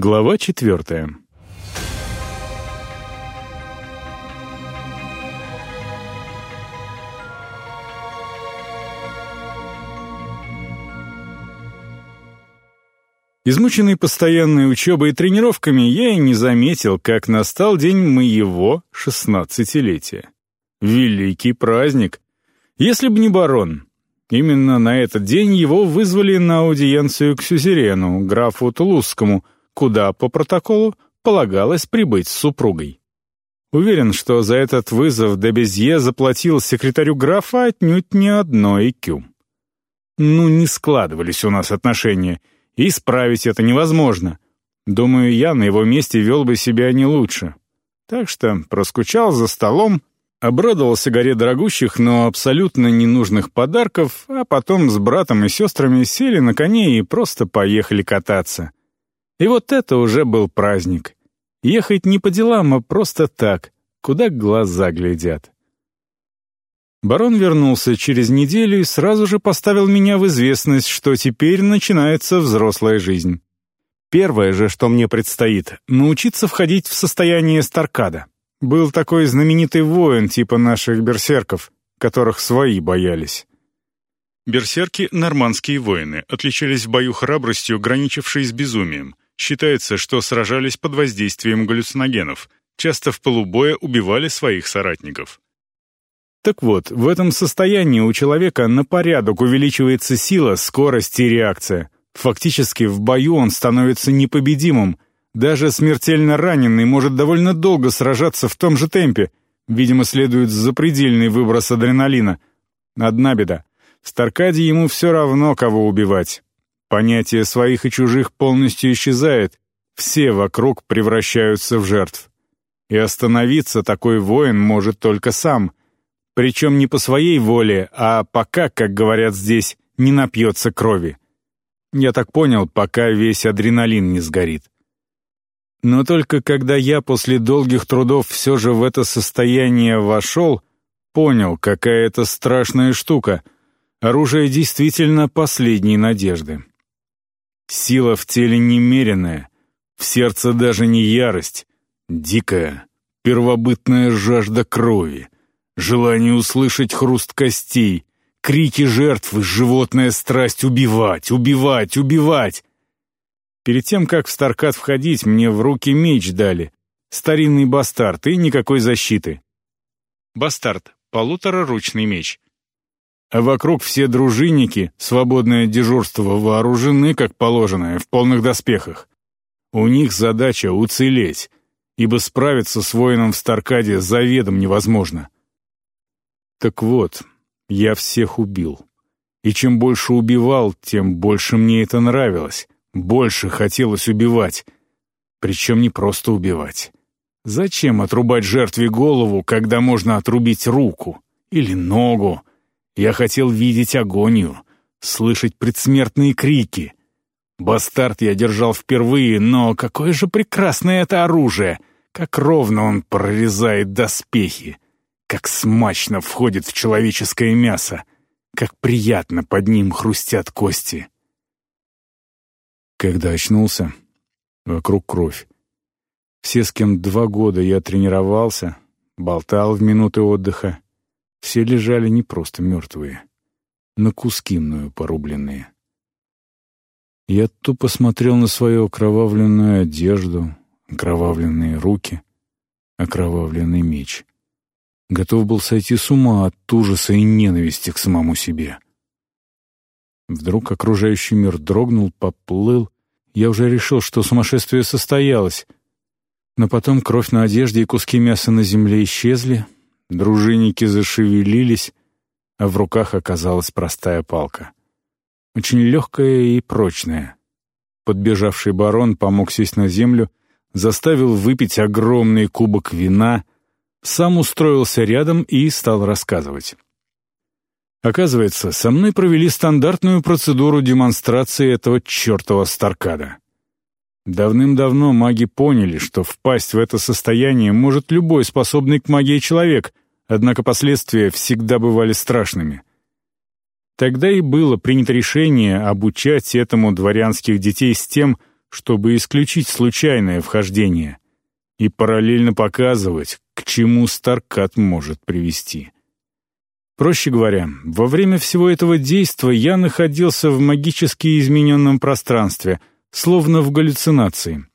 Глава четвертая. Измученный постоянной учебой и тренировками, я и не заметил, как настал день моего шестнадцатилетия. Великий праздник! Если бы не барон, Именно на этот день его вызвали на аудиенцию к сюзерену, графу Тулузскому, куда по протоколу полагалось прибыть с супругой. Уверен, что за этот вызов Дебезье заплатил секретарю графа отнюдь не одно икю. Ну, не складывались у нас отношения, и исправить это невозможно. Думаю, я на его месте вел бы себя не лучше. Так что проскучал за столом, Обрадовался горе дорогущих, но абсолютно ненужных подарков, а потом с братом и сестрами сели на коне и просто поехали кататься. И вот это уже был праздник. Ехать не по делам, а просто так, куда глаза глядят. Барон вернулся через неделю и сразу же поставил меня в известность, что теперь начинается взрослая жизнь. Первое же, что мне предстоит — научиться входить в состояние Старкада. Был такой знаменитый воин типа наших берсерков, которых свои боялись. Берсерки — нормандские воины, отличались в бою храбростью, граничившей с безумием. Считается, что сражались под воздействием галлюциногенов, часто в полубоя убивали своих соратников. Так вот, в этом состоянии у человека на порядок увеличивается сила, скорость и реакция. Фактически в бою он становится непобедимым, даже смертельно раненый может довольно долго сражаться в том же темпе. Видимо, следует запредельный выброс адреналина. Одна беда. В Старкаде ему все равно, кого убивать. Понятие своих и чужих полностью исчезает. Все вокруг превращаются в жертв. И остановиться такой воин может только сам. Причем не по своей воле, а пока, как говорят здесь, не напьется крови. Я так понял, пока весь адреналин не сгорит. Но только когда я после долгих трудов все же в это состояние вошел, понял, какая это страшная штука. Оружие действительно последней надежды. Сила в теле немеренная, в сердце даже не ярость, дикая, первобытная жажда крови, желание услышать хруст костей, крики жертвы, животная страсть убивать, убивать, убивать. Перед тем, как в Старкат входить, мне в руки меч дали. Старинный бастард и никакой защиты. Бастард — полутораручный меч. А вокруг все дружинники, свободное дежурство, вооружены, как положено, в полных доспехах. У них задача уцелеть, ибо справиться с воином в Старкаде заведом невозможно. Так вот, я всех убил. И чем больше убивал, тем больше мне это нравилось. Больше хотелось убивать. Причем не просто убивать. Зачем отрубать жертве голову, когда можно отрубить руку или ногу? Я хотел видеть агонию, слышать предсмертные крики. Бастард я держал впервые, но какое же прекрасное это оружие! Как ровно он прорезает доспехи! Как смачно входит в человеческое мясо! Как приятно под ним хрустят кости! Когда очнулся, вокруг кровь. Все, с кем два года я тренировался, болтал в минуты отдыха, все лежали не просто мертвые, на куски мною порубленные. Я тупо смотрел на свою окровавленную одежду, окровавленные руки, окровавленный меч. Готов был сойти с ума от ужаса и ненависти к самому себе. Вдруг окружающий мир дрогнул, поплыл. Я уже решил, что сумасшествие состоялось. Но потом кровь на одежде и куски мяса на земле исчезли, дружинники зашевелились, а в руках оказалась простая палка. Очень легкая и прочная. Подбежавший барон помог сесть на землю, заставил выпить огромный кубок вина, сам устроился рядом и стал рассказывать. Оказывается, со мной провели стандартную процедуру демонстрации этого чертова Старкада. Давным-давно маги поняли, что впасть в это состояние может любой способный к магии человек, однако последствия всегда бывали страшными. Тогда и было принято решение обучать этому дворянских детей с тем, чтобы исключить случайное вхождение и параллельно показывать, к чему Старкат может привести. Проще говоря, во время всего этого действа я находился в магически измененном пространстве, словно в галлюцинации.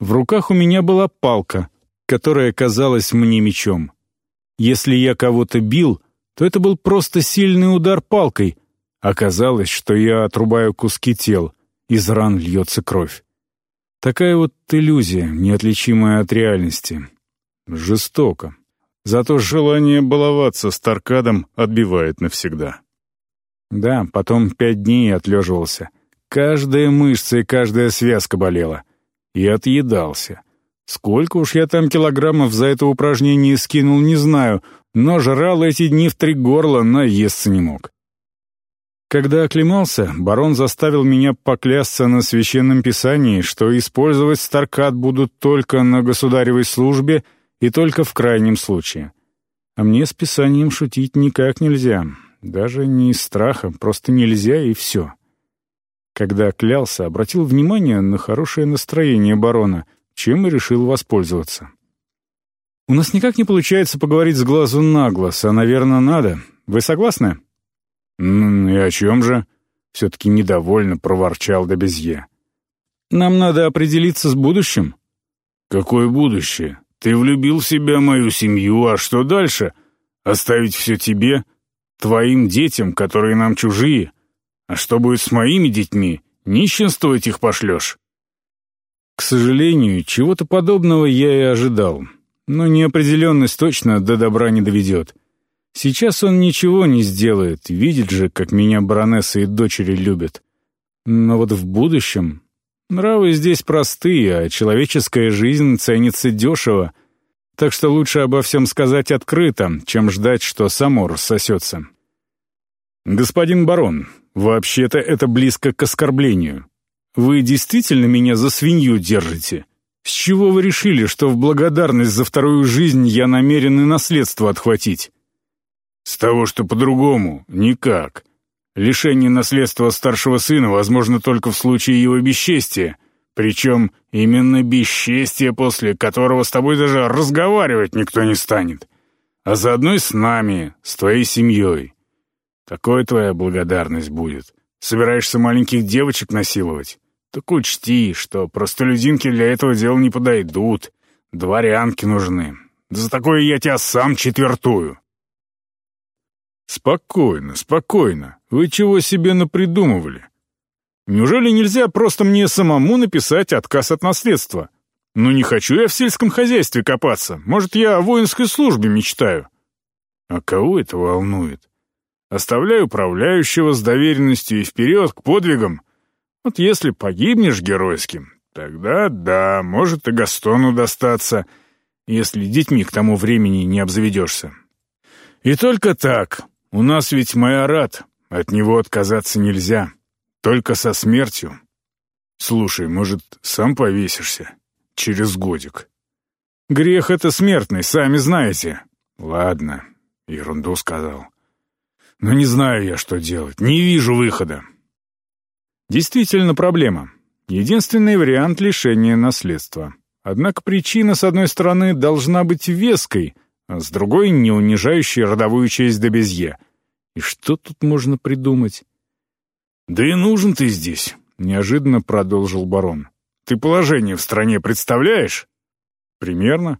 В руках у меня была палка, которая казалась мне мечом. Если я кого-то бил, то это был просто сильный удар палкой. Оказалось, что я отрубаю куски тел, из ран льется кровь. Такая вот иллюзия, неотличимая от реальности. Жестоко. Зато желание баловаться с Таркадом отбивает навсегда. Да, потом пять дней отлеживался. Каждая мышца и каждая связка болела. И отъедался. Сколько уж я там килограммов за это упражнение скинул, не знаю, но жрал эти дни в три горла, наесться не мог. Когда оклемался, барон заставил меня поклясться на священном писании, что использовать Старкат будут только на государевой службе — и только в крайнем случае. А мне с писанием шутить никак нельзя. Даже не из страха, просто нельзя и все. Когда клялся, обратил внимание на хорошее настроение барона, чем и решил воспользоваться. «У нас никак не получается поговорить с глазу на глаз, а, наверное, надо. Вы согласны?» «Ну и о чем же?» — все-таки недовольно проворчал Добезье. «Нам надо определиться с будущим». «Какое будущее? Ты влюбил в себя мою семью, а что дальше? Оставить все тебе? Твоим детям, которые нам чужие? А что будет с моими детьми? Нищенствовать их пошлешь?» К сожалению, чего-то подобного я и ожидал. Но неопределенность точно до добра не доведет. Сейчас он ничего не сделает, видит же, как меня баронесса и дочери любят. Но вот в будущем Нравы здесь простые, а человеческая жизнь ценится дешево, так что лучше обо всем сказать открыто, чем ждать, что само рассосется. «Господин барон, вообще-то это близко к оскорблению. Вы действительно меня за свинью держите? С чего вы решили, что в благодарность за вторую жизнь я намерен и наследство отхватить?» «С того, что по-другому, никак», Лишение наследства старшего сына возможно только в случае его бесчестия, причем именно бесчестие, после которого с тобой даже разговаривать никто не станет. А заодно и с нами, с твоей семьей. Такой твоя благодарность будет. Собираешься маленьких девочек насиловать? Так учти, что простолюдинки для этого дела не подойдут. Дворянки нужны. За такое я тебя сам четвертую. «Спокойно, спокойно. Вы чего себе напридумывали? Неужели нельзя просто мне самому написать отказ от наследства? Ну не хочу я в сельском хозяйстве копаться. Может, я о воинской службе мечтаю?» «А кого это волнует? Оставляю управляющего с доверенностью и вперед к подвигам. Вот если погибнешь геройским, тогда да, может и Gastoну достаться, если детьми к тому времени не обзаведешься. И только так, у нас ведь майорат, от него отказаться нельзя. Только со смертью. Слушай, может, сам повесишься? Через годик. Грех это смертный, сами знаете. Ладно, ерунду сказал. Но не знаю я, что делать. Не вижу выхода. Действительно проблема. Единственный вариант лишения наследства. Однако причина, с одной стороны, должна быть веской, а с другой — не унижающий родовую честь до безье. И что тут можно придумать? «Да и нужен ты здесь», — неожиданно продолжил барон. «Ты положение в стране представляешь?» «Примерно.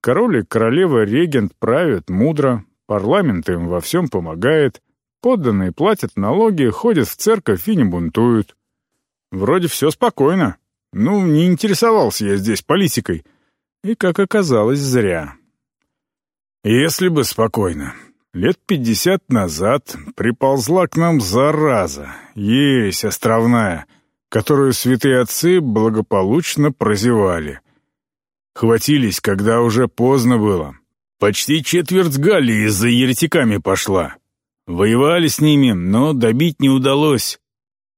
Король и королева-регент правят мудро, парламент им во всем помогает, подданные платят налоги, ходят в церковь и не бунтуют. Вроде все спокойно. Ну, не интересовался я здесь политикой. И, как оказалось, зря». Если бы спокойно. Лет пятьдесят назад приползла к нам зараза, ересь островная, которую святые отцы благополучно прозевали. Хватились, когда уже поздно было. Почти четверть Галлии за еретиками пошла. Воевали с ними, но добить не удалось.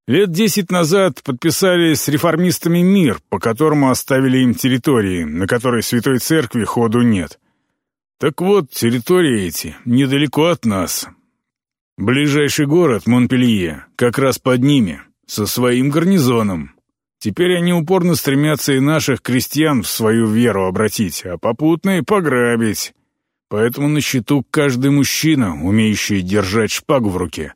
Лет десять назад подписали с реформистами мир, по которому оставили им территории, на которой Святой Церкви ходу нет. Так вот, территории эти недалеко от нас. Ближайший город, Монпелье, как раз под ними, со своим гарнизоном. Теперь они упорно стремятся и наших крестьян в свою веру обратить, а попутно и пограбить. Поэтому на счету каждый мужчина, умеющий держать шпагу в руке,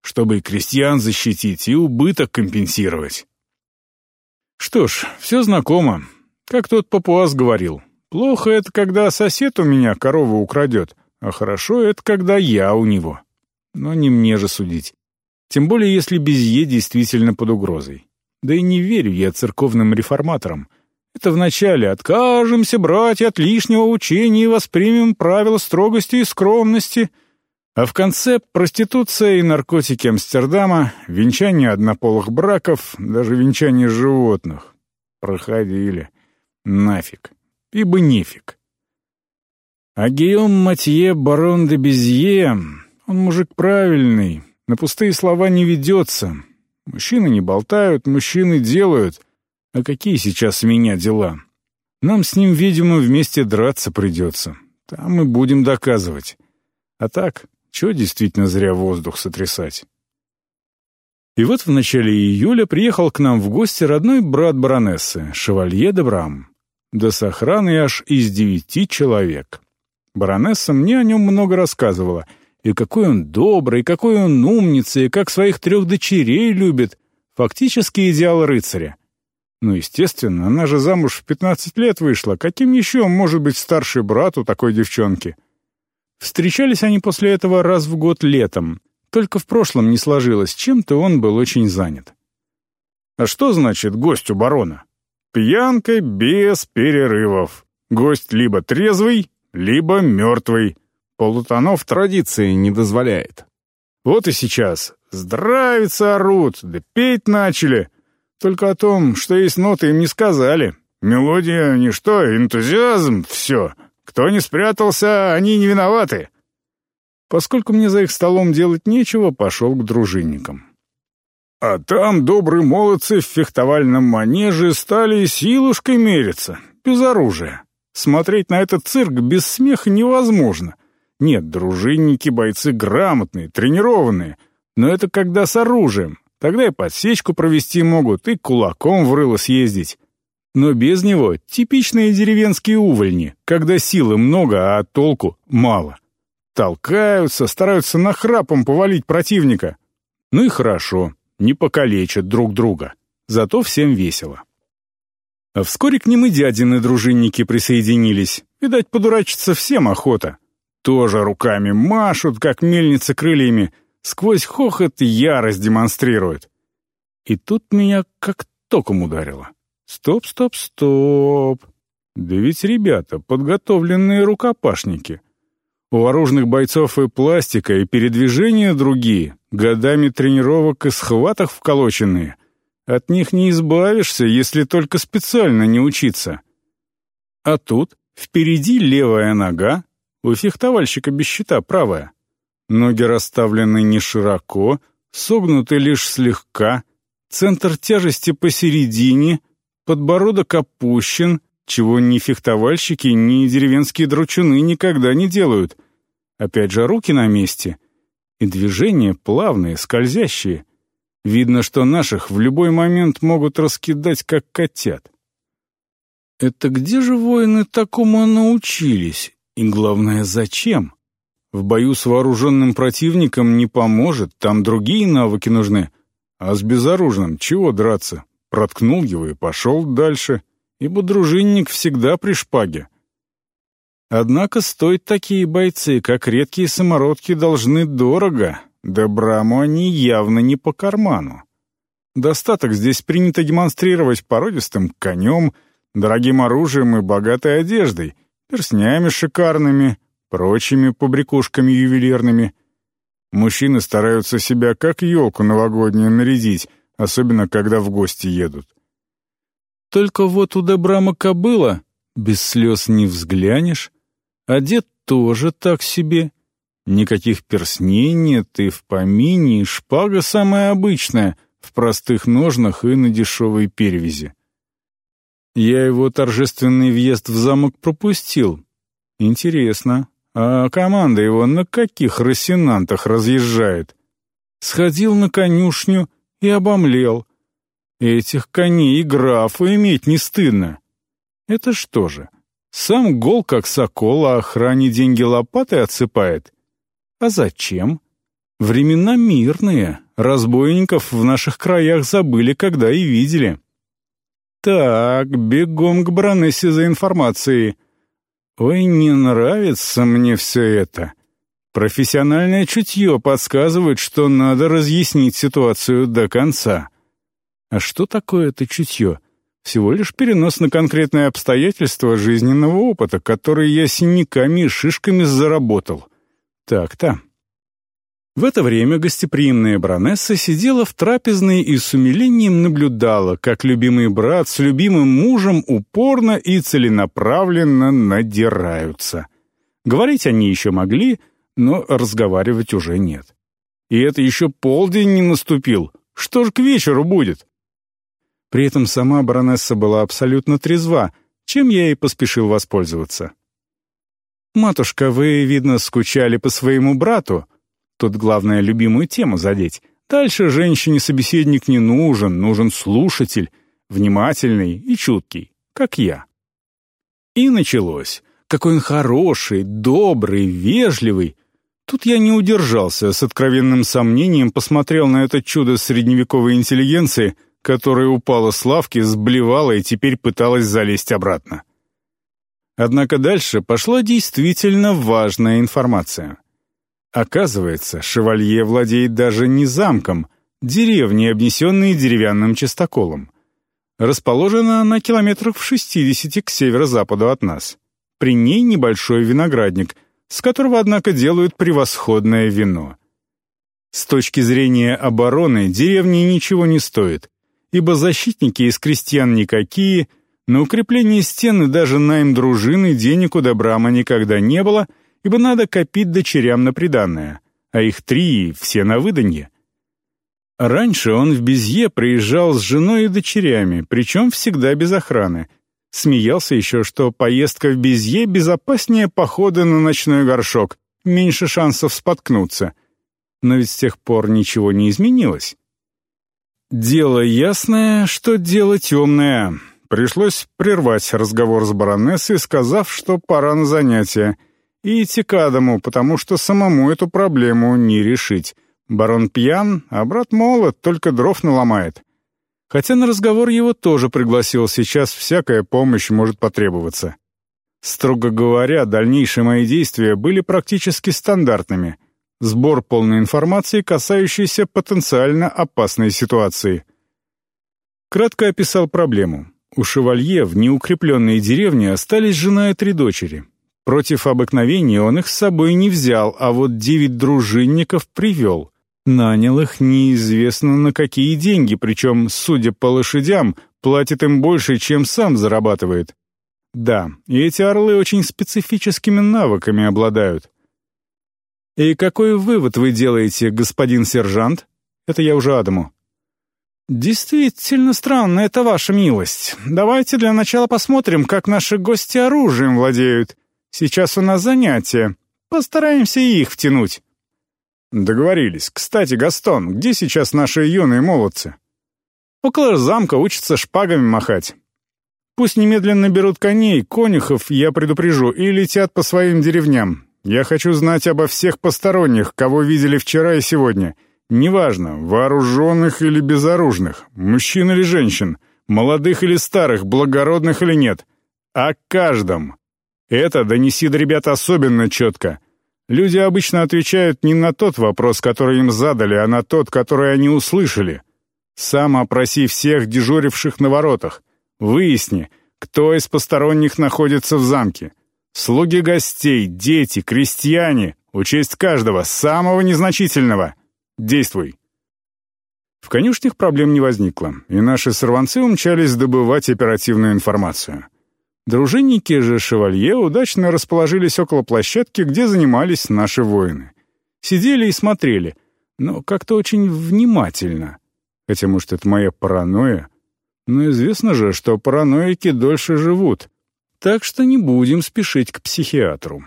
чтобы и крестьян защитить, и убыток компенсировать. Что ж, все знакомо. Как тот папуас говорил, плохо это, когда сосед у меня корову украдет, а хорошо это, когда я у него. Но не мне же судить. Тем более, если Безье действительно под угрозой. Да и не верю я церковным реформаторам. Это вначале откажемся, братья, от лишнего учения и воспримем правила строгости и скромности. А в конце проституция и наркотики Амстердама, венчание однополых браков, даже венчание животных. Проходили. Нафиг. Ибо нефиг. А Гийом Матье, барон де Безье, он мужик правильный, на пустые слова не ведется, Мужчины не болтают, мужчины делают. А какие сейчас у меня дела? Нам с ним, видимо, вместе драться придется. Там мы будем доказывать. А так, чего действительно зря воздух сотрясать? И вот в начале июля приехал к нам в гости родной брат баронессы, шевалье де Брам. Да с охраной аж из девяти человек. Баронесса мне о нем много рассказывала — и какой он добрый, какой он умница, и как своих трех дочерей любит. Фактически идеал рыцаря. Ну, естественно, она же замуж в 15 лет вышла. Каким еще может быть старший брат у такой девчонки? Встречались они после этого раз в год летом. Только в прошлом не сложилось, чем-то он был очень занят. А что значит гость у барона? Пьянка без перерывов. Гость либо трезвый, либо мертвый. Полутонов традиции не дозволяет. Вот и сейчас. Здравица орут, да петь начали. Только о том, что есть ноты, им не сказали. Мелодия — ничто, энтузиазм — все. Кто не спрятался, они не виноваты. Поскольку мне за их столом делать нечего, пошел к дружинникам. А там добрые молодцы в фехтовальном манеже стали силушкой мериться, без оружия. Смотреть на этот цирк без смеха невозможно. Нет, дружинники бойцы грамотные, тренированные, но это когда с оружием. Тогда и подсечку провести могут, и кулаком в рыло съездить. Но без него типичные деревенские увольни, когда силы много, а толку мало. Толкаются, стараются нахрапом повалить противника. Ну и хорошо, не покалечат друг друга. Зато всем весело. А вскоре к ним и дядины дружинники присоединились. Видать, подурачиться всем охота тоже руками машут, как мельницы крыльями, сквозь хохот ярость демонстрируют. И тут меня как током ударило. Стоп, стоп, стоп. Да ведь ребята подготовленные рукопашники. У оружных бойцов и пластика, и передвижения другие, годами тренировок и схваток вколоченные. От них не избавишься, если только специально не учиться. А тут впереди левая нога, у фехтовальщика без щита правая. Ноги расставлены не широко, согнуты лишь слегка, центр тяжести посередине, подбородок опущен, чего ни фехтовальщики, ни деревенские дручуны никогда не делают. Опять же, руки на месте. И движения плавные, скользящие. Видно, что наших в любой момент могут раскидать, как котят. Это где же воины такому научились? И главное, зачем? В бою с вооруженным противником не поможет, там другие навыки нужны. А с безоружным чего драться? Проткнул его и пошел дальше, ибо дружинник всегда при шпаге. Однако стоят такие бойцы, как редкие самородки, должны дорого, да Браму они явно не по карману. Достаток здесь принято демонстрировать породистым конем, дорогим оружием и богатой одеждой — перстнями шикарными, прочими побрякушками ювелирными. Мужчины стараются себя как елку новогоднюю нарядить, особенно когда в гости едут. Только вот у Добрама кобыла без слез не взглянешь, одет тоже так себе. Никаких персней нет, и в помине, и шпага самая обычная, в простых ножнах и на дешевой перевязи. Я его торжественный въезд в замок пропустил. Интересно, а команда его на каких рассенантах разъезжает? Сходил на конюшню и обомлел. Этих коней и графа иметь не стыдно. Это что же, сам гол как сокол, а охране деньги лопатой отсыпает? А зачем? Времена мирные, разбойников в наших краях забыли, когда и видели. Так, бегом к баронессе за информацией. Ой, не нравится мне все это. Профессиональное чутье подсказывает, что надо разъяснить ситуацию до конца. А что такое это чутье? Всего лишь перенос на конкретные обстоятельства жизненного опыта, который я синяками и шишками заработал. Так-то. В это время гостеприимная баронесса сидела в трапезной и с умилением наблюдала, как любимый брат с любимым мужем упорно и целенаправленно надираются. Говорить они еще могли, но разговаривать уже нет. И это еще полдень не наступил. Что ж к вечеру будет? При этом сама баронесса была абсолютно трезва, чем я и поспешил воспользоваться. «Матушка, вы, видно, скучали по своему брату», Тут главное любимую тему задеть. Дальше женщине собеседник не нужен, нужен слушатель, внимательный и чуткий, как я. И началось. Какой он хороший, добрый, вежливый. Тут я не удержался, с откровенным сомнением посмотрел на это чудо средневековой интеллигенции, которая упала с лавки, сблевала и теперь пыталась залезть обратно. Однако дальше пошла действительно важная информация — Оказывается, шевалье владеет даже не замком, деревней, обнесенной деревянным частоколом. Расположена на километрах в 60 к северо-западу от нас. При ней небольшой виноградник, с которого, однако, делают превосходное вино. С точки зрения обороны деревни ничего не стоит, ибо защитники из крестьян никакие, на укрепление стены даже найм дружины денег у Добрама никогда не было — ибо надо копить дочерям на приданное, а их три все на выданье. Раньше он в Безье приезжал с женой и дочерями, причем всегда без охраны. Смеялся еще, что поездка в Безье безопаснее похода на ночной горшок, меньше шансов споткнуться. Но ведь с тех пор ничего не изменилось. Дело ясное, что дело темное. Пришлось прервать разговор с баронессой, сказав, что пора на занятия — и Адаму, потому что самому эту проблему не решить. Барон пьян, а брат молод, только дров наломает. Хотя на разговор его тоже пригласил, сейчас всякая помощь может потребоваться. Строго говоря, дальнейшие мои действия были практически стандартными. Сбор полной информации, касающейся потенциально опасной ситуации. Кратко описал проблему. У шевалье в неукрепленной деревне остались жена и три дочери. Против обыкновения он их с собой не взял, а вот девять дружинников привел. Нанял их неизвестно на какие деньги, причем, судя по лошадям, платит им больше, чем сам зарабатывает. Да, и эти орлы очень специфическими навыками обладают. «И какой вывод вы делаете, господин сержант?» Это я уже Адаму. «Действительно странно, это ваша милость. Давайте для начала посмотрим, как наши гости оружием владеют. Сейчас у нас занятия. Постараемся их втянуть». «Договорились. Кстати, Гастон, где сейчас наши юные молодцы?» «Около замка учатся шпагами махать. Пусть немедленно берут коней, конюхов, я предупрежу, и летят по своим деревням. Я хочу знать обо всех посторонних, кого видели вчера и сегодня. Неважно, вооруженных или безоружных, мужчин или женщин, молодых или старых, благородных или нет. О каждом. Это донеси до ребят особенно четко. Люди обычно отвечают не на тот вопрос, который им задали, а на тот, который они услышали. Сам опроси всех дежуривших на воротах. Выясни, кто из посторонних находится в замке. Слуги гостей, дети, крестьяне. Учесть каждого, самого незначительного. Действуй. В конюшнях проблем не возникло, и наши сорванцы умчались добывать оперативную информацию. Дружинники же шевалье удачно расположились около площадки, где занимались наши воины. Сидели и смотрели, но как-то очень внимательно. Хотя, может, это моя паранойя. Но известно же, что параноики дольше живут. Так что не будем спешить к психиатру.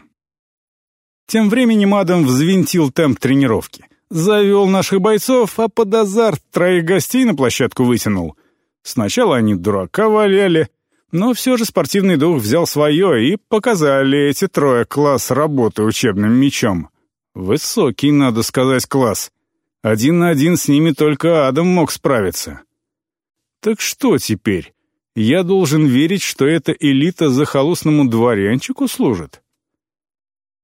Тем временем Адам взвинтил темп тренировки. Завел наших бойцов, а под азарт троих гостей на площадку вытянул — Сначала они дурака валяли, но все же спортивный дух взял свое и показали эти трое класс работы учебным мечом. Высокий, надо сказать, класс. Один на один с ними только Адам мог справиться. Так что теперь? Я должен верить, что эта элита захолустному дворянчику служит?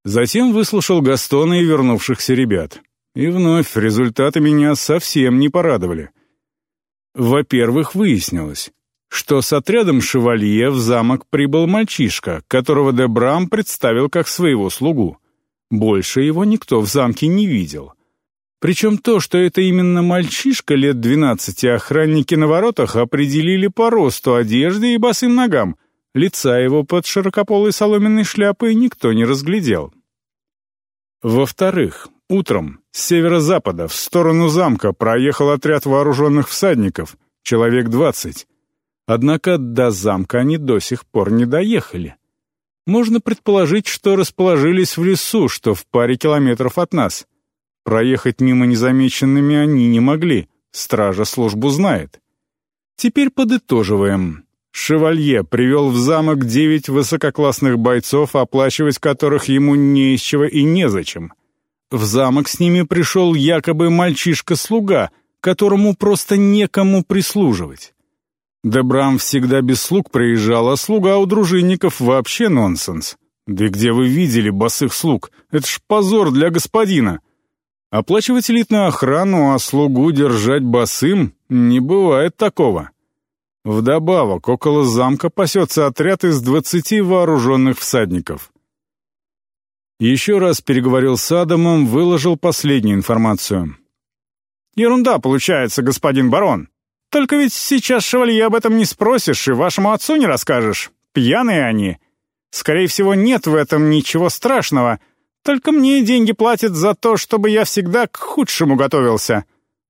Затем выслушал Гастона и вернувшихся ребят. И вновь результаты меня совсем не порадовали. Во-первых, выяснилось, что с отрядом шевалье в замок прибыл мальчишка, которого Дебрам представил как своего слугу. Больше его никто в замке не видел. Причем то, что это именно мальчишка лет двенадцати, охранники на воротах определили по росту одежды и босым ногам. Лица его под широкополой соломенной шляпой никто не разглядел. Во-вторых, утром с северо-запада в сторону замка проехал отряд вооруженных всадников, человек двадцать. Однако до замка они до сих пор не доехали. Можно предположить, что расположились в лесу, что в паре километров от нас. Проехать мимо незамеченными они не могли, стража службу знает. Теперь подытоживаем. Шевалье привел в замок девять высококлассных бойцов, оплачивать которых ему не из чего и незачем. В замок с ними пришел якобы мальчишка-слуга, которому просто некому прислуживать. Дебрам всегда без слуг приезжал, а слуга у дружинников вообще нонсенс. Да где вы видели босых слуг? Это ж позор для господина. Оплачивать элитную охрану, а слугу держать босым — не бывает такого. Вдобавок, около замка пасется отряд из двадцати вооруженных всадников. Еще раз переговорил с Адамом, выложил последнюю информацию. «Ерунда получается, господин барон. Только ведь сейчас шевалье об этом не спросишь и вашему отцу не расскажешь. Пьяные они. Скорее всего, нет в этом ничего страшного. Только мне деньги платят за то, чтобы я всегда к худшему готовился.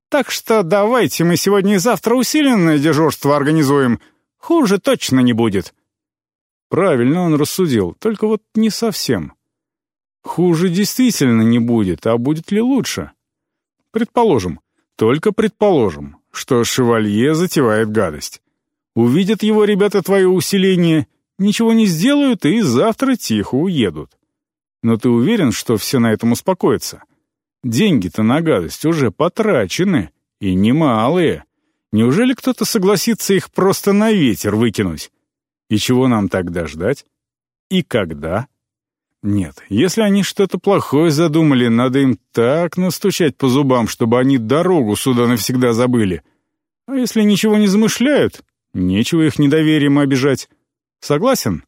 Так что давайте мы сегодня и завтра усиленное дежурство организуем. Хуже точно не будет». Правильно он рассудил, только вот не совсем. Хуже действительно не будет, а будет ли лучше? Предположим, только предположим, что шевалье затевает гадость. Увидят его ребята твое усиление, ничего не сделают и завтра тихо уедут. Но ты уверен, что все на этом успокоятся? Деньги-то на гадость уже потрачены, и немалые. Неужели кто-то согласится их просто на ветер выкинуть? И чего нам тогда ждать? И когда? Нет, если они что-то плохое задумали, надо им так настучать по зубам, чтобы они дорогу сюда навсегда забыли. А если ничего не замышляют, нечего их недоверием обижать. Согласен?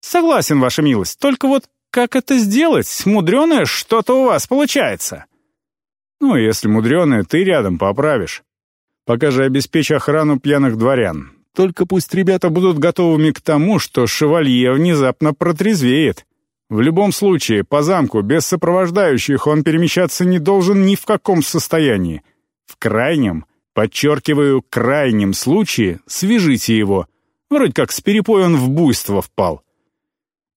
Согласен, ваша милость, только вот как это сделать? Мудреное что-то у вас получается. Ну, если мудреное, ты рядом поправишь. Пока же обеспечь охрану пьяных дворян. Только пусть ребята будут готовыми к тому, что шевалье внезапно протрезвеет. В любом случае, по замку, без сопровождающих он перемещаться не должен ни в каком состоянии. В крайнем, подчеркиваю, крайнем случае, свяжите его. Вроде как с перепой он в буйство впал.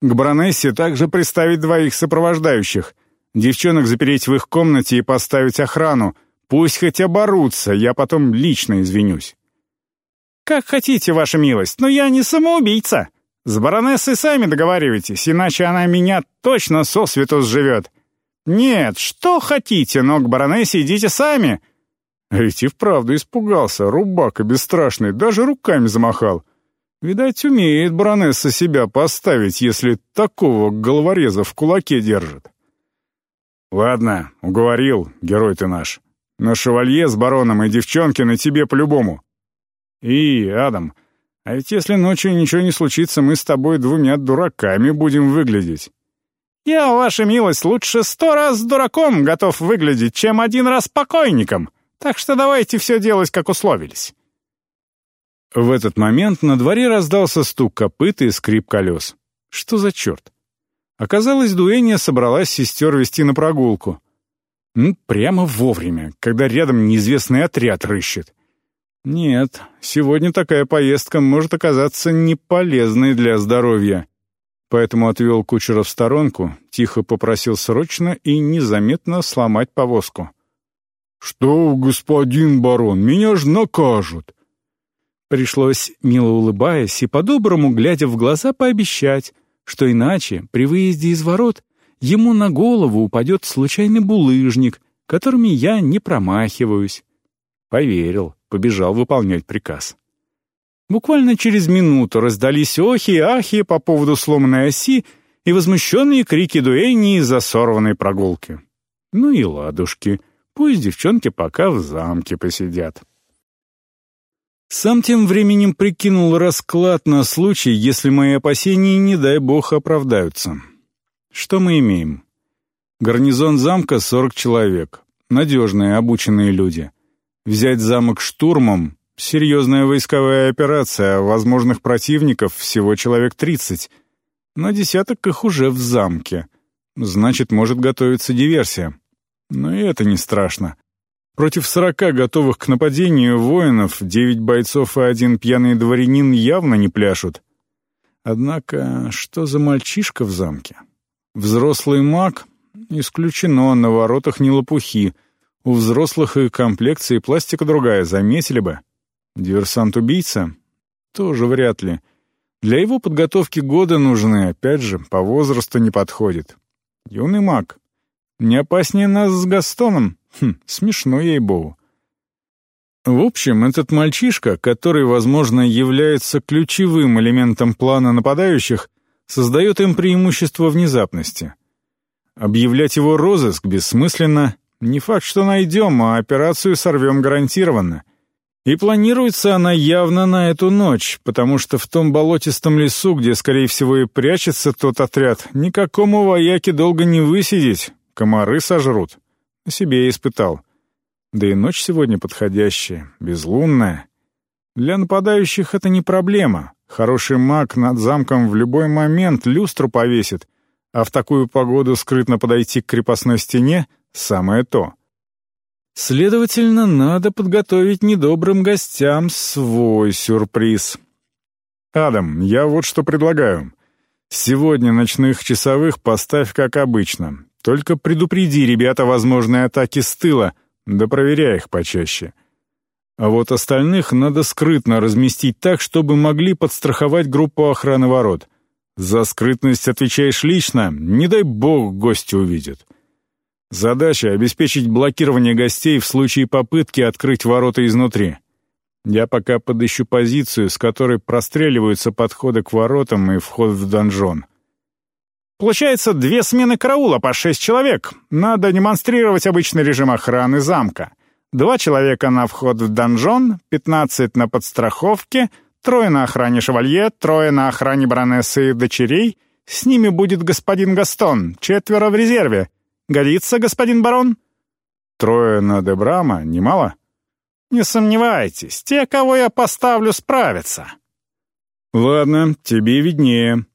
К баронессе также приставить двоих сопровождающих. Девчонок запереть в их комнате и поставить охрану. Пусть хоть оборутся, я потом лично извинюсь. «Как хотите, ваша милость, но я не самоубийца», с баронессой сами договаривайтесь, иначе она меня точно сосвету сживет. Нет, что хотите, но к баронессе идите сами. А вправду испугался, рубака бесстрашный, даже руками замахал. Видать, умеет баронесса себя поставить, если такого головореза в кулаке держит. Ладно, уговорил, герой ты наш. Но шевалье с бароном и девчонки на тебе по-любому. И, Адам, а ведь если ночью ничего не случится, мы с тобой двумя дураками будем выглядеть. Я, ваша милость, лучше сто раз дураком готов выглядеть, чем один раз покойником. Так что давайте все делать, как условились». В этот момент на дворе раздался стук копыт и скрип колес. Что за черт? Оказалось, Дуэния собралась сестер вести на прогулку. Ну, прямо вовремя, когда рядом неизвестный отряд рыщет. Нет, сегодня такая поездка может оказаться неполезной для здоровья. Поэтому отвел кучера в сторонку, тихо попросил срочно и незаметно сломать повозку. «Что, господин барон, меня ж накажут!» Пришлось, мило улыбаясь и по-доброму, глядя в глаза, пообещать, что иначе, при выезде из ворот, ему на голову упадет случайный булыжник, которыми я не промахиваюсь. Поверил, побежал выполнять приказ. Буквально через минуту раздались охи и ахи по поводу сломанной оси и возмущенные крики дуэни из-за сорванной прогулки. Ну и ладушки, пусть девчонки пока в замке посидят. Сам тем временем прикинул расклад на случай, если мои опасения, не дай бог, оправдаются. Что мы имеем? Гарнизон замка — 40 человек. Надежные, обученные люди. Взять замок штурмом — серьезная войсковая операция, а возможных противников всего человек 30. Но десяток их уже в замке. Значит, может готовиться диверсия. Но и это не страшно. Против сорока готовых к нападению воинов девять бойцов и один пьяный дворянин явно не пляшут. Однако, что за мальчишка в замке? Взрослый маг? Исключено, на воротах не лопухи. У взрослых и комплекция, и пластика другая, заметили бы. Диверсант-убийца? Тоже вряд ли. Для его подготовки годы нужны, опять же, по возрасту не подходит. Юный маг. Не опаснее нас с Гастоном? Хм, смешно ей-богу. В общем, этот мальчишка, который, возможно, является ключевым элементом плана нападающих, создает им преимущество внезапности. Объявлять его розыск бессмысленно. Не факт, что найдем, а операцию сорвем гарантированно. И планируется она явно на эту ночь, потому что в том болотистом лесу, где, скорее всего, и прячется тот отряд, никакому вояке долго не высидеть, комары сожрут. На себе испытал. Да и ночь сегодня подходящая, безлунная. Для нападающих это не проблема. Хороший маг над замком в любой момент люстру повесит, а в такую погоду скрытно подойти к крепостной стене — самое то. Следовательно, надо подготовить недобрым гостям свой сюрприз. «Адам, я вот что предлагаю. Сегодня ночных часовых поставь как обычно. Только предупреди ребят о возможной атаке с тыла, да проверяй их почаще. А вот остальных надо скрытно разместить так, чтобы могли подстраховать группу охраны ворот. За скрытность отвечаешь лично, не дай бог гости увидят. Задача — обеспечить блокирование гостей в случае попытки открыть ворота изнутри. Я пока подыщу позицию, с которой простреливаются подходы к воротам и вход в донжон. Получается, две смены караула по шесть человек. Надо демонстрировать обычный режим охраны замка. Два человека на вход в донжон, пятнадцать на подстраховке, трое на охране шевалье, трое на охране баронессы и дочерей. С ними будет господин Гастон, четверо в резерве. Годится, господин барон? Трое на Дебрама, немало? Не сомневайтесь, те, кого я поставлю, справятся. Ладно, тебе виднее.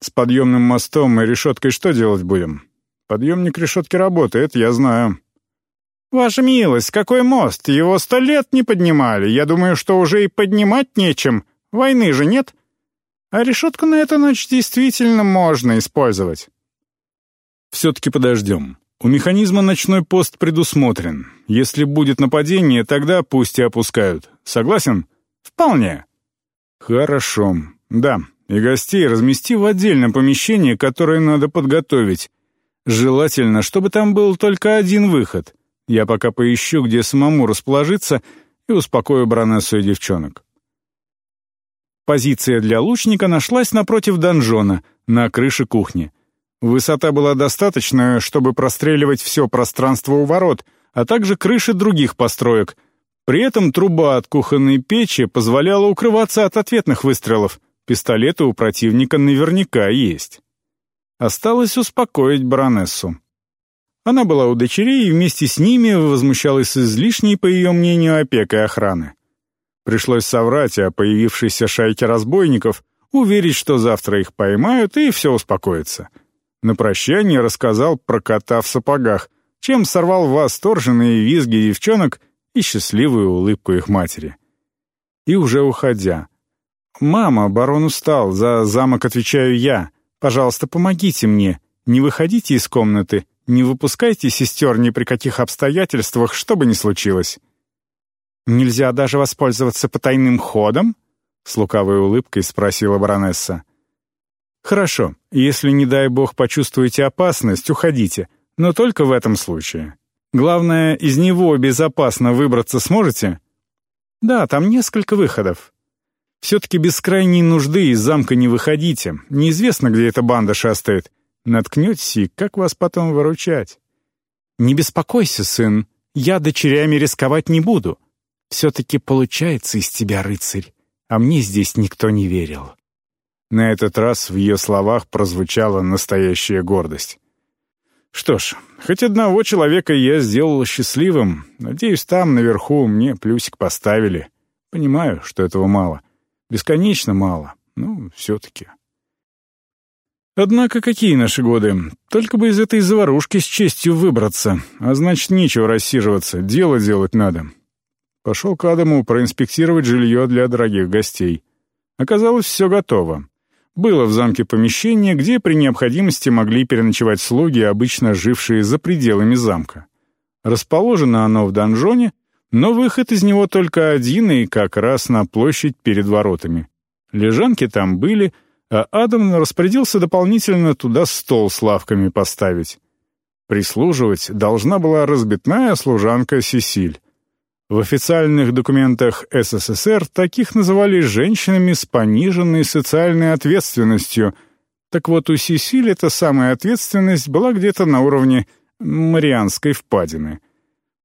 С подъемным мостом и решеткой что делать будем? Подъемник решетки работает, я знаю. Ваша милость, какой мост? Его сто лет не поднимали. Я думаю, что уже и поднимать нечем. Войны же нет. А решетку на эту ночь действительно можно использовать. Все-таки подождем. У механизма ночной пост предусмотрен. Если будет нападение, тогда пусть и опускают. Согласен? Вполне. Хорошо. Да, и гостей размести в отдельном помещении, которое надо подготовить. Желательно, чтобы там был только один выход. Я пока поищу, где самому расположиться, и успокою баронессу и девчонок. Позиция для лучника нашлась напротив донжона, на крыше кухни. Высота была достаточная, чтобы простреливать все пространство у ворот, а также крыши других построек. При этом труба от кухонной печи позволяла укрываться от ответных выстрелов — Пистолеты у противника наверняка есть. Осталось успокоить баронессу. Она была у дочерей и вместе с ними возмущалась излишней, по ее мнению, опекой охраны. Пришлось соврать о появившейся шайке разбойников, уверить, что завтра их поймают, и все успокоится. На прощание рассказал про кота в сапогах, чем сорвал восторженные визги девчонок и счастливую улыбку их матери. И уже уходя, «Мама, барон устал, за замок отвечаю я. Пожалуйста, помогите мне. Не выходите из комнаты, не выпускайте сестер ни при каких обстоятельствах, что бы ни случилось». Нельзя даже воспользоваться потайным ходом?» — с лукавой улыбкой спросила баронесса. «Хорошо, если, не дай бог, почувствуете опасность, уходите, но только в этом случае. Главное, из него безопасно выбраться сможете?» «Да, там несколько выходов. Все-таки без крайней нужды из замка не выходите. Неизвестно, где эта банда шастает. Наткнетесь, и как вас потом выручать?» «Не беспокойся, сын, я дочерями рисковать не буду. Все-таки получается из тебя рыцарь, а мне здесь никто не верил». На этот раз в ее словах прозвучала настоящая гордость. «Что ж, хоть одного человека я сделал счастливым. Надеюсь, там, наверху, мне плюсик поставили. Понимаю, что этого мало. Бесконечно мало. Ну, все-таки». Однако какие наши годы? Только бы из этой заварушки с честью выбраться. А значит, нечего рассиживаться, дело делать надо. Пошел к Адаму проинспектировать жилье для дорогих гостей. Оказалось, все готово. Было в замке помещение, где при необходимости могли переночевать слуги, обычно жившие за пределами замка. Расположено оно в донжоне, но выход из него только один и как раз на площадь перед воротами. Лежанки там были — а Адам распорядился дополнительно туда стол с лавками поставить. Прислуживать должна была разбитная служанка Сесиль. В официальных документах СССР таких называли женщинами с пониженной социальной ответственностью. Так вот, у Сесиль эта самая ответственность была где-то на уровне Марианской впадины.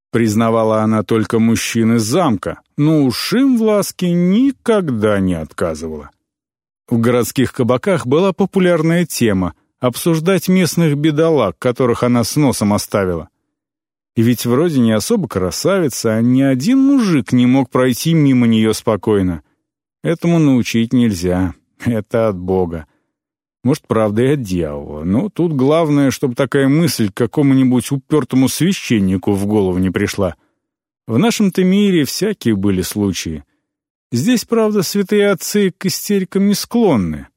Признавала она только мужчин из замка, но уж им в ласке никогда не отказывала. В городских кабаках была популярная тема — обсуждать местных бедолаг, которых она с носом оставила. И ведь вроде не особо красавица, а ни один мужик не мог пройти мимо нее спокойно. Этому научить нельзя, это от Бога. Может, правда, и от дьявола, но тут главное, чтобы такая мысль какому-нибудь упертому священнику в голову не пришла. В нашем-то мире всякие были случаи — Здесь, правда, святые отцы к истерикам не склонны.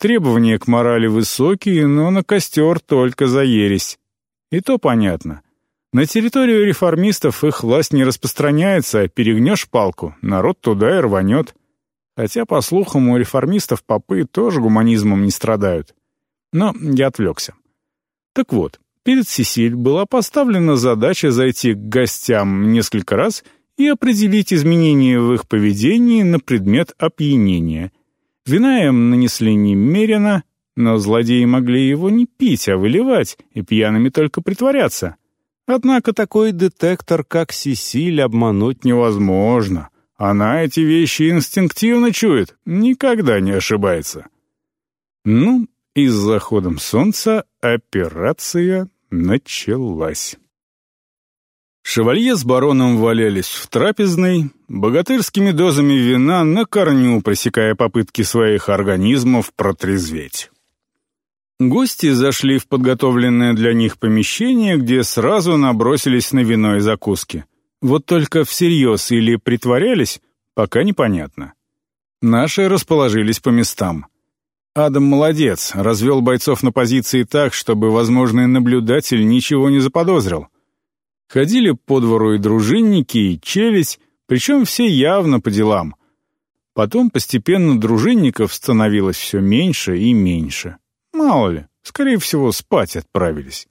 Требования к морали высокие, но на костер только за ересь. И то понятно. На территорию реформистов их власть не распространяется, а перегнешь палку, народ туда и рванет. Хотя, по слухам, у реформистов попы тоже гуманизмом не страдают. Но я отвлекся. Так вот, перед Сесиль была поставлена задача зайти к гостям несколько раз и определить изменения в их поведении на предмет опьянения. Вина им нанесли немерено, но злодеи могли его не пить, а выливать, и пьяными только притворяться. Однако такой детектор, как Сесиль, обмануть невозможно. Она эти вещи инстинктивно чует, никогда не ошибается. Ну, и с заходом солнца операция началась. Шевалье с бароном валялись в трапезной, богатырскими дозами вина на корню пресекая попытки своих организмов протрезветь. Гости зашли в подготовленное для них помещение, где сразу набросились на вино и закуски. Вот только всерьез или притворялись, пока непонятно. Наши расположились по местам. Адам молодец, развел бойцов на позиции так, чтобы возможный наблюдатель ничего не заподозрил. Ходили по двору и дружинники, и челядь, причем все явно по делам. Потом постепенно дружинников становилось все меньше и меньше. Мало ли, скорее всего, спать отправились.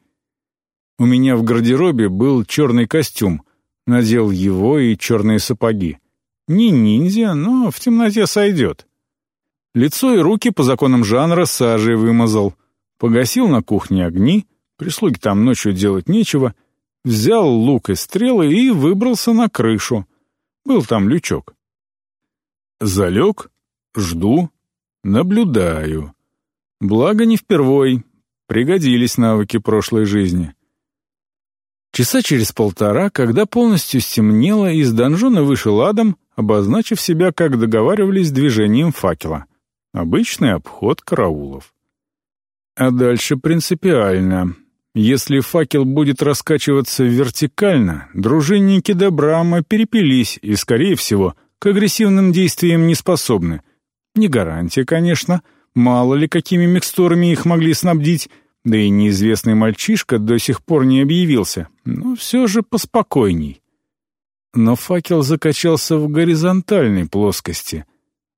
У меня в гардеробе был черный костюм, надел его и черные сапоги. Не ниндзя, но в темноте сойдет. Лицо и руки по законам жанра сажей вымазал. Погасил на кухне огни, прислуги там ночью делать нечего, взял лук и стрелы и выбрался на крышу. Был там лючок. Залег, жду, наблюдаю. Благо не впервой, пригодились навыки прошлой жизни. Часа через полтора, когда полностью стемнело, из донжона вышел Адам, обозначив себя, как договаривались, движением факела. Обычный обход караулов. А дальше принципиально. Если факел будет раскачиваться вертикально, дружинники Добрама перепились и, скорее всего, к агрессивным действиям не способны. Не гарантия, конечно, мало ли какими микстурами их могли снабдить, да и неизвестный мальчишка до сих пор не объявился, но все же поспокойней. Но факел закачался в горизонтальной плоскости.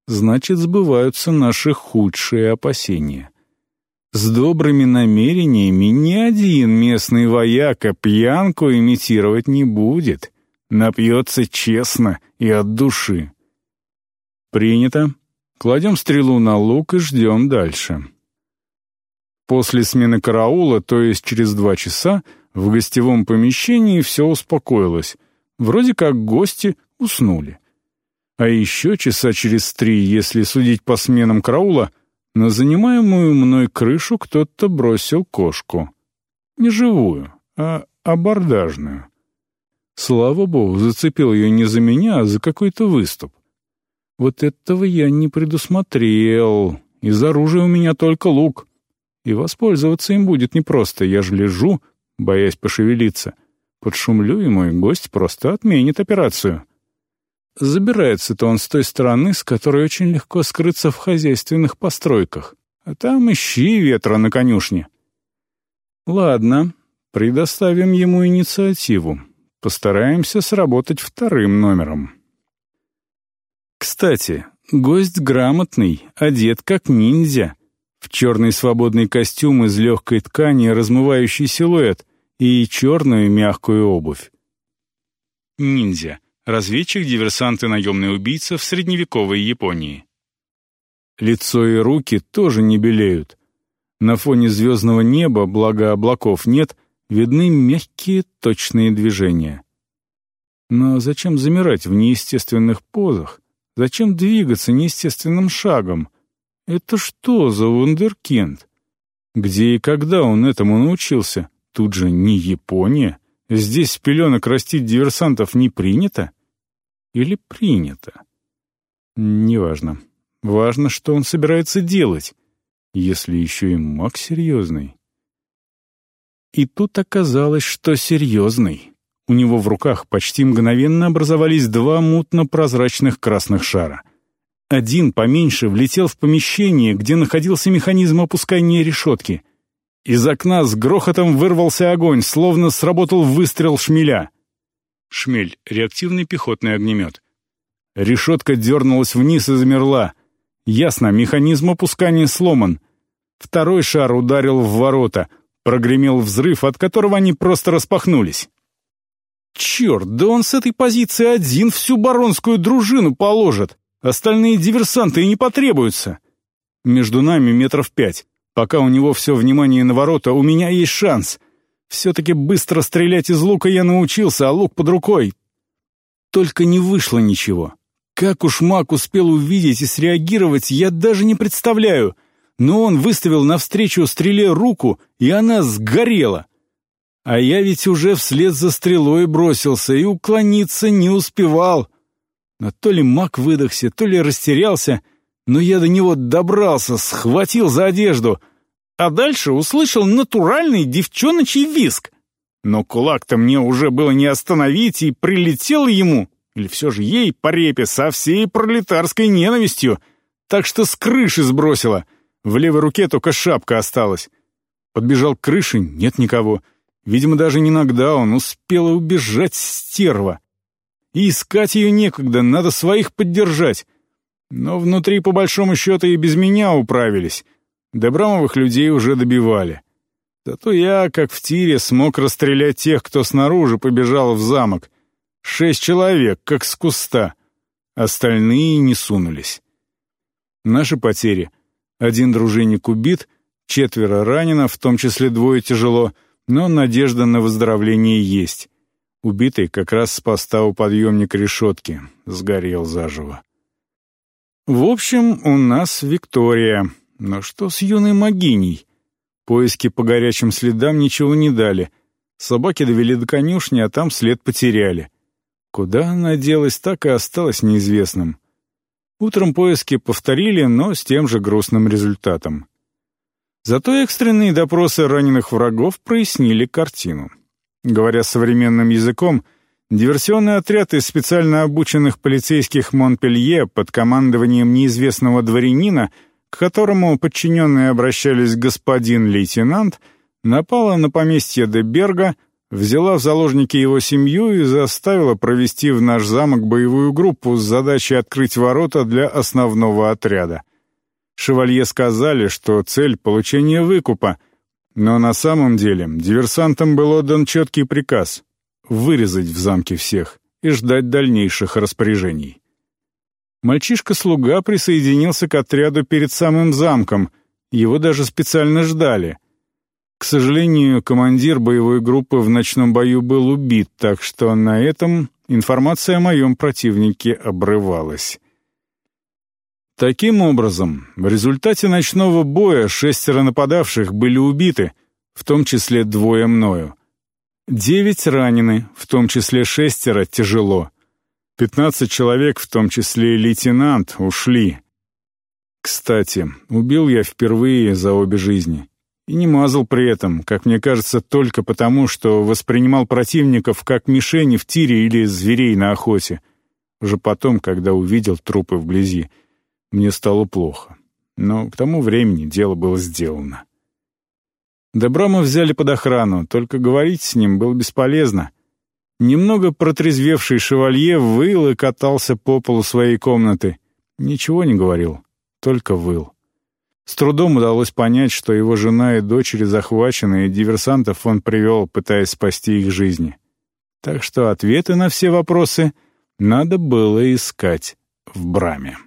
Значит, сбываются наши худшие опасения. С добрыми намерениями ни один местный вояка пьянку имитировать не будет. Напьется честно и от души. Принято. Кладем стрелу на лук и ждем дальше. После смены караула, то есть через два часа, в гостевом помещении все успокоилось. Вроде как гости уснули. А еще часа через три, если судить по сменам караула, на занимаемую мной крышу кто-то бросил кошку. Не живую, а абордажную. Слава богу, зацепил ее не за меня, а за какой-то выступ. Вот этого я не предусмотрел. Из оружия у меня только лук. И воспользоваться им будет непросто. Я же лежу, боясь пошевелиться. Подшумлю, и мой гость просто отменит операцию. Забирается-то он с той стороны, с которой очень легко скрыться в хозяйственных постройках. А там ищи ветра на конюшне. Ладно, предоставим ему инициативу. Постараемся сработать вторым номером. Кстати, гость грамотный, одет как ниндзя. В черный свободный костюм из легкой ткани, размывающий силуэт, и черную мягкую обувь. Ниндзя Разведчик, диверсант и наемный убийца в средневековой Японии. Лицо и руки тоже не белеют. На фоне звездного неба, благо облаков нет, видны мягкие точные движения. Но зачем замирать в неестественных позах? Зачем двигаться неестественным шагом? Это что за вундеркинд? Где и когда он этому научился? Тут же не Япония. Здесь с пеленок растить диверсантов не принято? Или принято? Неважно. Важно, что он собирается делать, если еще и маг серьезный. И тут оказалось, что серьезный. У него в руках почти мгновенно образовались два мутно-прозрачных красных шара. Один поменьше влетел в помещение, где находился механизм опускания решетки — из окна с грохотом вырвался огонь, словно сработал выстрел шмеля. Шмель — реактивный пехотный огнемет. Решетка дернулась вниз и замерла. Ясно, механизм опускания сломан. Второй шар ударил в ворота. Прогремел взрыв, от которого они просто распахнулись. Черт, да он с этой позиции один всю баронскую дружину положит. Остальные диверсанты и не потребуются. Между нами метров пять. Пока у него все внимание на ворота, у меня есть шанс. Все-таки быстро стрелять из лука я научился, а лук под рукой. Только не вышло ничего. Как уж маг успел увидеть и среагировать, я даже не представляю. Но он выставил навстречу стреле руку, и она сгорела. А я ведь уже вслед за стрелой бросился и уклониться не успевал. Но то ли маг выдохся, то ли растерялся — но я до него добрался, схватил за одежду, а дальше услышал натуральный девчоночий виск. Но кулак-то мне уже было не остановить, и прилетел ему, или все же ей по репе, со всей пролетарской ненавистью, так что с крыши сбросило. В левой руке только шапка осталась. Подбежал к крыше, нет никого. Видимо, даже не иногда он успела убежать стерва. И искать ее некогда, надо своих поддержать. Но внутри, по большому счету, и без меня управились. Добрамовых людей уже добивали. Зато я, как в тире, смог расстрелять тех, кто снаружи побежал в замок. Шесть человек, как с куста. Остальные не сунулись. Наши потери. Один дружинник убит, четверо ранено, в том числе двое тяжело, но надежда на выздоровление есть. Убитый как раз с поста у подъемника решетки, сгорел заживо. В общем, у нас Виктория. Но что с юной могиней? Поиски по горячим следам ничего не дали. Собаки довели до конюшни, а там след потеряли. Куда она делась, так и осталось неизвестным. Утром поиски повторили, но с тем же грустным результатом. Зато экстренные допросы раненых врагов прояснили картину. Говоря современным языком — Диверсионный отряд из специально обученных полицейских Монпелье под командованием неизвестного дворянина, к которому подчиненные обращались господин лейтенант, напала на поместье де Берга, взяла в заложники его семью и заставила провести в наш замок боевую группу с задачей открыть ворота для основного отряда. Шевалье сказали, что цель — получение выкупа, но на самом деле диверсантам был отдан четкий приказ — вырезать в замке всех и ждать дальнейших распоряжений. Мальчишка-слуга присоединился к отряду перед самым замком, его даже специально ждали. К сожалению, командир боевой группы в ночном бою был убит, так что на этом информация о моем противнике обрывалась. Таким образом, в результате ночного боя шестеро нападавших были убиты, в том числе двое мною. Девять ранены, в том числе шестеро тяжело. Пятнадцать человек, в том числе и лейтенант, ушли. Кстати, убил я впервые за обе жизни. И не мазал при этом, как мне кажется, только потому, что воспринимал противников как мишени в тире или зверей на охоте. Уже потом, когда увидел трупы вблизи, мне стало плохо. Но к тому времени дело было сделано. Добрама взяли под охрану, только говорить с ним было бесполезно. Немного протрезвевший шевалье выл и катался по полу своей комнаты. Ничего не говорил, только выл. С трудом удалось понять, что его жена и дочери захвачены, и диверсантов он привел, пытаясь спасти их жизни. Так что ответы на все вопросы надо было искать в Браме.